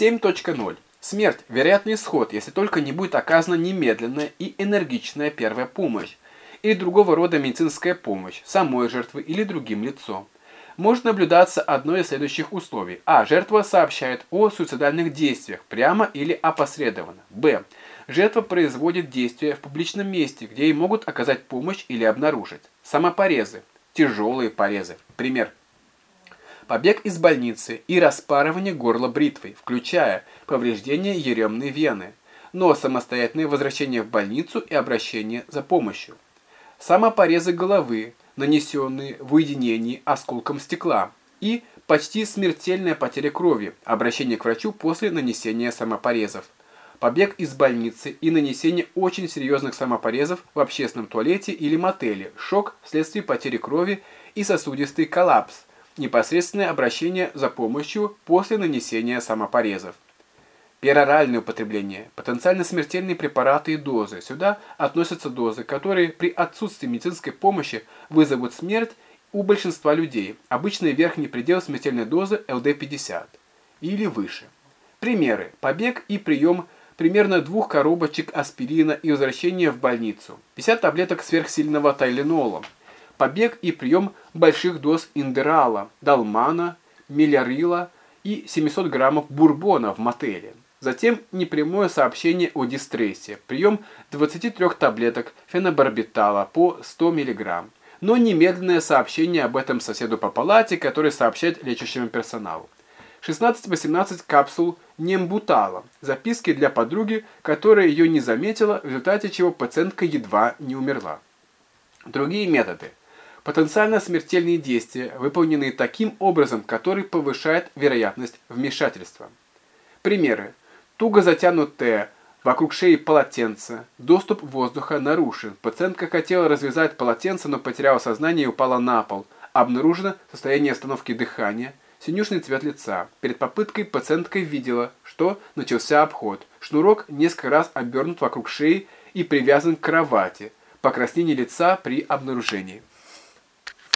7.0. Смерть – вероятный исход, если только не будет оказана немедленная и энергичная первая помощь или другого рода медицинская помощь самой жертвы или другим лицом. Может наблюдаться одно из следующих условий. А. Жертва сообщает о суицидальных действиях, прямо или опосредованно. Б. Жертва производит действия в публичном месте, где ей могут оказать помощь или обнаружить. Самопорезы. Тяжелые порезы. Пример побег из больницы и распарывание горла бритвой, включая повреждение еремной вены, но самостоятельное возвращение в больницу и обращение за помощью. Самопорезы головы, нанесенные в уединении осколком стекла, и почти смертельная потеря крови, обращение к врачу после нанесения самопорезов. Побег из больницы и нанесение очень серьезных самопорезов в общественном туалете или мотеле, шок вследствие потери крови и сосудистый коллапс, непосредственное обращение за помощью после нанесения самопорезов. Пероральное употребление. Потенциально смертельные препараты и дозы. Сюда относятся дозы, которые при отсутствии медицинской помощи вызовут смерть у большинства людей. Обычный верхний предел смертельной дозы ЛД-50 или выше. Примеры. Побег и прием примерно двух коробочек аспирина и возвращение в больницу. 50 таблеток сверхсильного тайленола побег и прием больших доз индерала, далмана, миллярила и 700 граммов бурбона в мотеле. Затем непрямое сообщение о дистрессе, прием 23 таблеток фенобарбитала по 100 мг, но немедленное сообщение об этом соседу по палате, который сообщает лечащему персоналу. 16-18 капсул нембутала, записки для подруги, которая ее не заметила, в результате чего пациентка едва не умерла. Другие методы. Потенциально смертельные действия, выполненные таким образом, который повышает вероятность вмешательства. Примеры. Туго затянутое вокруг шеи полотенце, доступ воздуха нарушен. Пациентка хотела развязать полотенце, но потеряла сознание и упала на пол. Обнаружено состояние остановки дыхания, синюшный цвет лица. Перед попыткой пациентка видела, что начался обход. Шнурок несколько раз обернут вокруг шеи и привязан к кровати. Покраснение лица при обнаружении.